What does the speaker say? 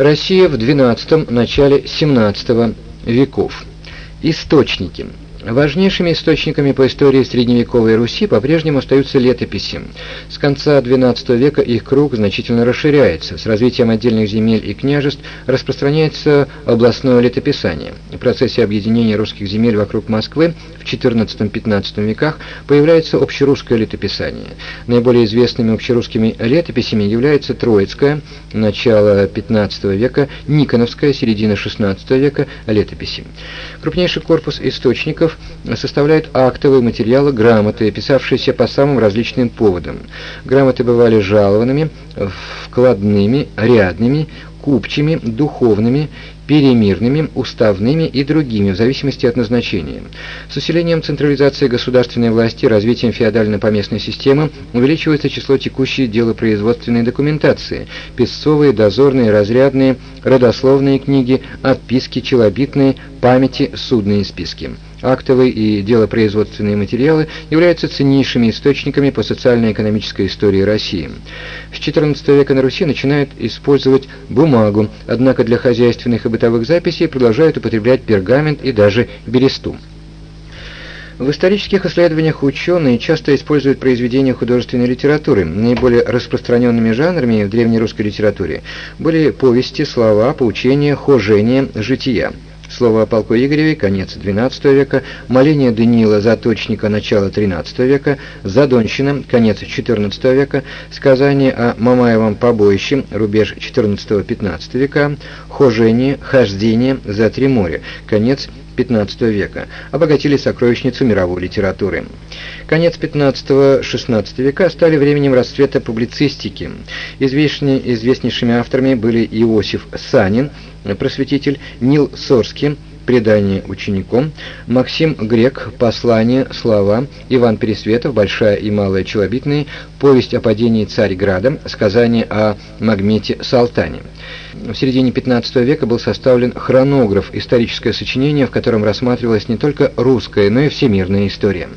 Россия в XII – начале XVII веков. Источники. Важнейшими источниками по истории средневековой Руси по-прежнему остаются летописи. С конца XII века их круг значительно расширяется. С развитием отдельных земель и княжеств распространяется областное летописание. В процессе объединения русских земель вокруг Москвы в XIV-XV веках появляется общерусское летописание. Наиболее известными общерусскими летописями являются Троицкая, начало XV века, Никоновская, середина XVI века летописи. Крупнейший корпус источников документов составляют актовые материалы грамоты, писавшиеся по самым различным поводам. Грамоты бывали жалованными, вкладными, рядными, купчими, духовными, перемирными, уставными и другими, в зависимости от назначения. С усилением централизации государственной власти развитием феодально-поместной системы увеличивается число текущей делопроизводственной документации, песцовые, дозорные, разрядные, родословные книги, отписки, челобитные, памяти, судные списки. Актовые и делопроизводственные материалы являются ценнейшими источниками по социально-экономической истории России. С XIV века на Руси начинают использовать бумагу, однако для хозяйственных и бытовых записей продолжают употреблять пергамент и даже бересту. В исторических исследованиях ученые часто используют произведения художественной литературы. Наиболее распространенными жанрами в древнерусской литературе были повести, слова, поучения, хожения, жития. Слово о полку Игореве, конец XII века, моление Даниила Заточника, начало XIII века, Задонщина, конец XIV века, сказание о Мамаевом побоище, рубеж XIV-XV века, хожение, хождение за три моря, конец XV века, обогатили сокровищницу мировой литературы. Конец XV-XVI века стали временем расцвета публицистики. Известни, известнейшими авторами были Иосиф Санин, просветитель, Нил Сорский, предание учеником, Максим Грек, послание, слова, Иван Пересветов, большая и малая челобитные, повесть о падении Царьграда, сказание о Магмете Салтане. В середине XV века был составлен хронограф, историческое сочинение, в котором рассматривалась не только русская, но и всемирная история.